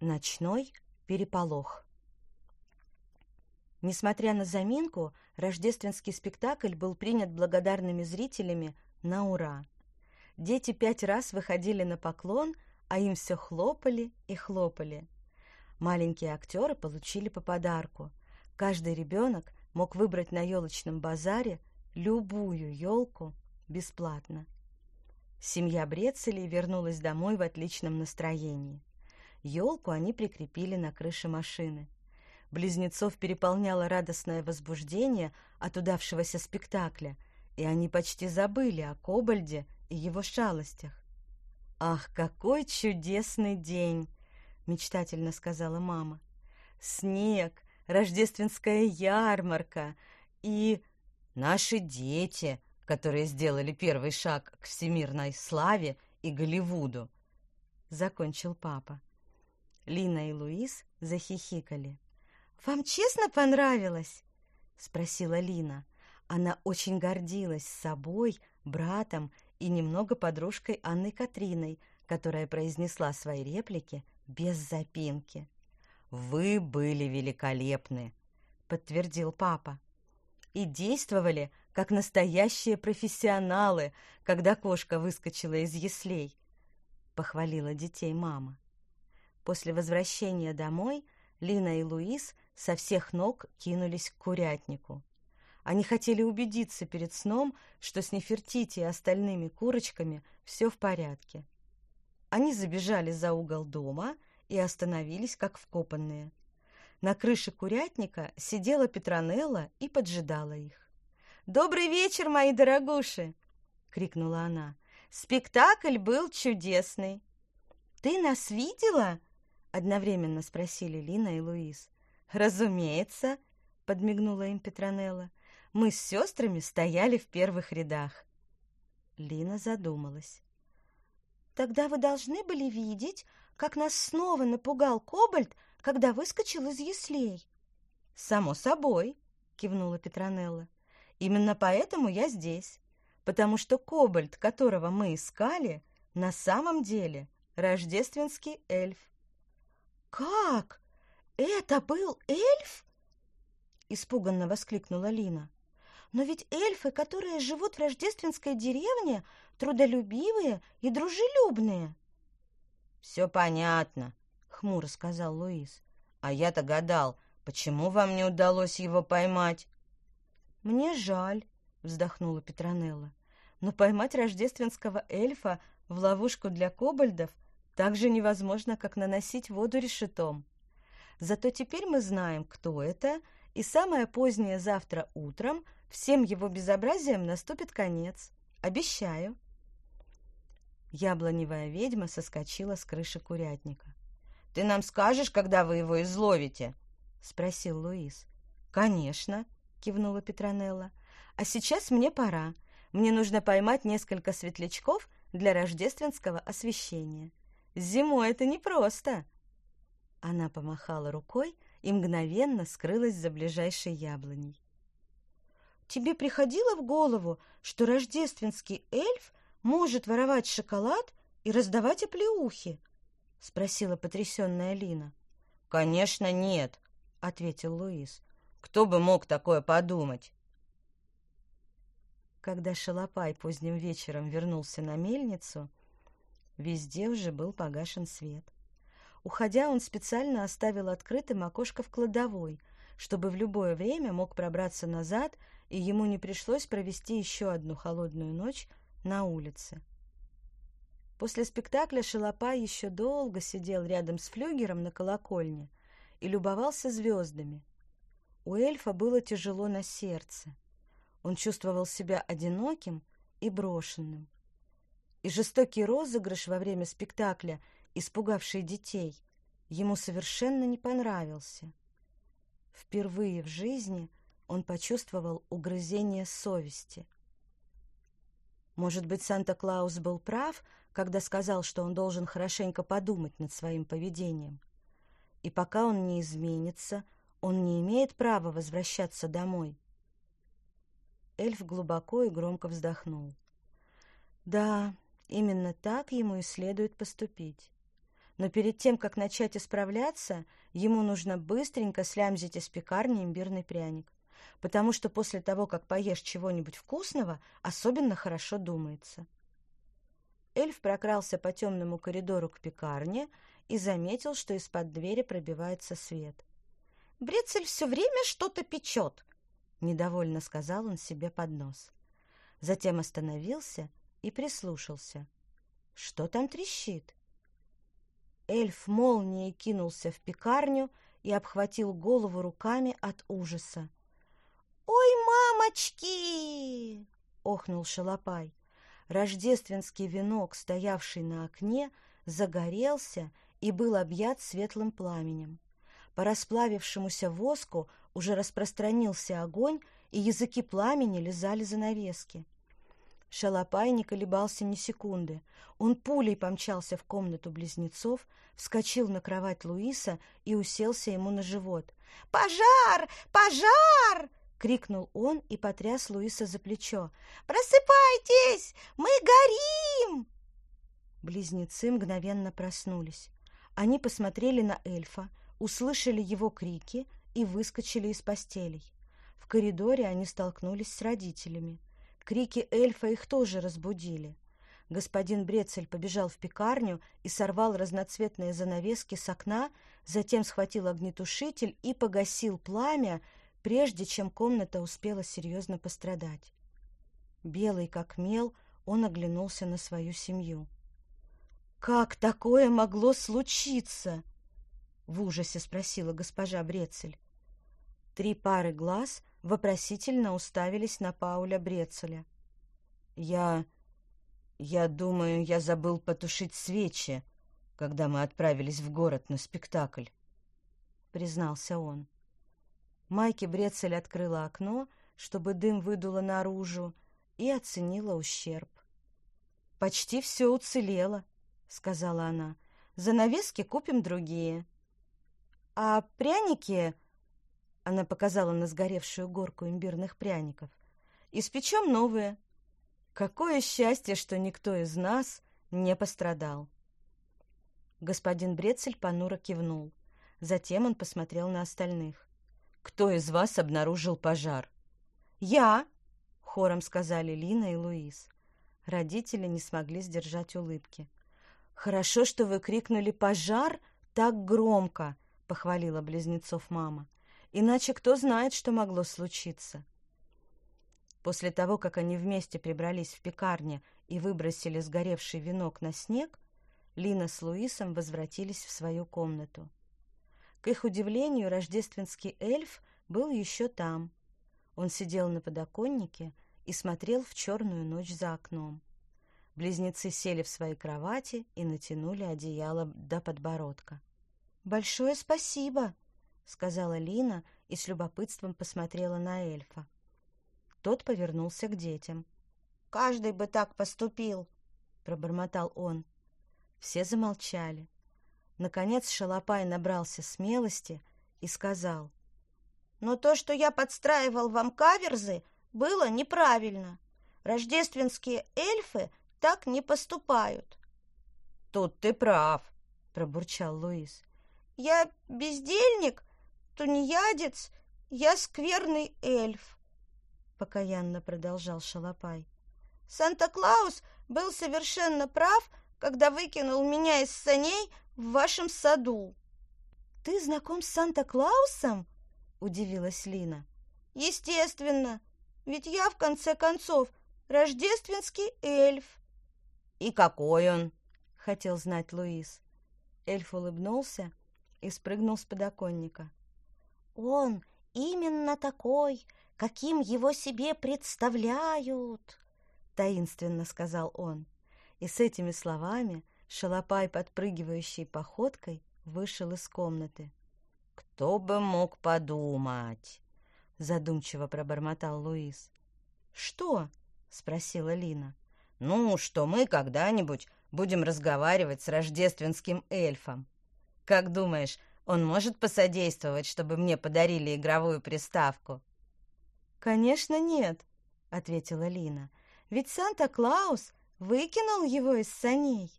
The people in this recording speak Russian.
Ночной переполох. Несмотря на заминку, рождественский спектакль был принят благодарными зрителями на ура. Дети пять раз выходили на поклон, а им все хлопали и хлопали. Маленькие актеры получили по подарку. Каждый ребенок мог выбрать на елочном базаре любую елку бесплатно. Семья Брецелей вернулась домой в отличном настроении. Елку они прикрепили на крыше машины. Близнецов переполняло радостное возбуждение от удавшегося спектакля, и они почти забыли о Кобальде и его шалостях. «Ах, какой чудесный день!» — мечтательно сказала мама. «Снег, рождественская ярмарка и наши дети, которые сделали первый шаг к всемирной славе и Голливуду», — закончил папа. Лина и Луис захихикали. «Вам честно понравилось?» — спросила Лина. Она очень гордилась собой, братом и немного подружкой Анной Катриной, которая произнесла свои реплики без запинки. «Вы были великолепны», — подтвердил папа. «И действовали, как настоящие профессионалы, когда кошка выскочила из яслей», — похвалила детей мама. После возвращения домой Лина и Луис со всех ног кинулись к курятнику. Они хотели убедиться перед сном, что с Нефертити и остальными курочками все в порядке. Они забежали за угол дома и остановились, как вкопанные. На крыше курятника сидела Петронелла и поджидала их. «Добрый вечер, мои дорогуши!» — крикнула она. «Спектакль был чудесный!» «Ты нас видела?» — одновременно спросили Лина и Луис. «Разумеется», — подмигнула им Петронелла. «Мы с сестрами стояли в первых рядах». Лина задумалась. «Тогда вы должны были видеть, как нас снова напугал Кобальт, когда выскочил из яслей». «Само собой», — кивнула Петронелла. «Именно поэтому я здесь, потому что Кобальт, которого мы искали, на самом деле рождественский эльф». «Как?» «Это был эльф?» — испуганно воскликнула Лина. «Но ведь эльфы, которые живут в рождественской деревне, трудолюбивые и дружелюбные». «Все понятно», — хмуро сказал Луис. «А я-то гадал, почему вам не удалось его поймать?» «Мне жаль», — вздохнула Петронелла. «Но поймать рождественского эльфа в ловушку для кобальдов так же невозможно, как наносить воду решетом». Зато теперь мы знаем, кто это, и самое позднее завтра утром всем его безобразиям наступит конец. Обещаю. Яблоневая ведьма соскочила с крыши курятника. «Ты нам скажешь, когда вы его изловите?» — спросил Луис. «Конечно», — кивнула Петронелла. «А сейчас мне пора. Мне нужно поймать несколько светлячков для рождественского освещения. Зимой это непросто». Она помахала рукой и мгновенно скрылась за ближайшей яблоней. «Тебе приходило в голову, что рождественский эльф может воровать шоколад и раздавать оплеухи?» — спросила потрясенная Лина. «Конечно нет», — ответил Луис. «Кто бы мог такое подумать?» Когда Шалопай поздним вечером вернулся на мельницу, везде уже был погашен свет. Уходя, он специально оставил открытым окошко в кладовой, чтобы в любое время мог пробраться назад, и ему не пришлось провести еще одну холодную ночь на улице. После спектакля Шалопай еще долго сидел рядом с флюгером на колокольне и любовался звездами. У эльфа было тяжело на сердце. Он чувствовал себя одиноким и брошенным. И жестокий розыгрыш во время спектакля – испугавший детей, ему совершенно не понравился. Впервые в жизни он почувствовал угрызение совести. Может быть, Санта-Клаус был прав, когда сказал, что он должен хорошенько подумать над своим поведением. И пока он не изменится, он не имеет права возвращаться домой. Эльф глубоко и громко вздохнул. Да, именно так ему и следует поступить. Но перед тем, как начать исправляться, ему нужно быстренько слямзить из пекарни имбирный пряник, потому что после того, как поешь чего-нибудь вкусного, особенно хорошо думается. Эльф прокрался по темному коридору к пекарне и заметил, что из-под двери пробивается свет. «Брецель все время что-то печет», — недовольно сказал он себе под нос. Затем остановился и прислушался. Что там трещит? Эльф молнией кинулся в пекарню и обхватил голову руками от ужаса. «Ой, мамочки!» — охнул Шалопай. Рождественский венок, стоявший на окне, загорелся и был объят светлым пламенем. По расплавившемуся воску уже распространился огонь, и языки пламени лизали занавески. Шалопай не колебался ни секунды. Он пулей помчался в комнату близнецов, вскочил на кровать Луиса и уселся ему на живот. «Пожар! Пожар!» — крикнул он и потряс Луиса за плечо. «Просыпайтесь! Мы горим!» Близнецы мгновенно проснулись. Они посмотрели на эльфа, услышали его крики и выскочили из постелей. В коридоре они столкнулись с родителями. Крики эльфа их тоже разбудили. Господин Брецель побежал в пекарню и сорвал разноцветные занавески с окна, затем схватил огнетушитель и погасил пламя, прежде чем комната успела серьезно пострадать. Белый как мел, он оглянулся на свою семью. «Как такое могло случиться?» — в ужасе спросила госпожа Брецель. Три пары глаз вопросительно уставились на Пауля Брецеля. «Я... я думаю, я забыл потушить свечи, когда мы отправились в город на спектакль», — признался он. Майки Брецель открыла окно, чтобы дым выдуло наружу, и оценила ущерб. «Почти все уцелело», — сказала она. «Занавески купим другие». «А пряники...» Она показала на сгоревшую горку имбирных пряников. «Испечем новые. Какое счастье, что никто из нас не пострадал!» Господин Брецель понуро кивнул. Затем он посмотрел на остальных. «Кто из вас обнаружил пожар?» «Я!» — хором сказали Лина и Луис. Родители не смогли сдержать улыбки. «Хорошо, что вы крикнули «пожар» так громко!» — похвалила близнецов мама. Иначе кто знает, что могло случиться. После того, как они вместе прибрались в пекарне и выбросили сгоревший венок на снег, Лина с Луисом возвратились в свою комнату. К их удивлению, рождественский эльф был еще там. Он сидел на подоконнике и смотрел в черную ночь за окном. Близнецы сели в свои кровати и натянули одеяло до подбородка. «Большое спасибо!» Сказала Лина и с любопытством посмотрела на эльфа. Тот повернулся к детям. «Каждый бы так поступил!» — пробормотал он. Все замолчали. Наконец Шалопай набрался смелости и сказал. «Но то, что я подстраивал вам каверзы, было неправильно. Рождественские эльфы так не поступают». «Тут ты прав», — пробурчал Луис. «Я бездельник тунеядец, я скверный эльф, — покаянно продолжал Шалопай. Санта-Клаус был совершенно прав, когда выкинул меня из саней в вашем саду. — Ты знаком с Санта-Клаусом? — удивилась Лина. — Естественно, ведь я, в конце концов, рождественский эльф. — И какой он? — хотел знать Луис. Эльф улыбнулся и спрыгнул с подоконника. Он именно такой, каким его себе представляют, таинственно сказал он. И с этими словами Шалопай, подпрыгивающей походкой, вышел из комнаты. «Кто бы мог подумать?» — задумчиво пробормотал Луис. «Что?» — спросила Лина. «Ну, что мы когда-нибудь будем разговаривать с рождественским эльфом. Как думаешь, он может посодействовать, чтобы мне подарили игровую приставку?» «Конечно нет», — ответила Лина. «Ведь Санта-Клаус выкинул его из саней».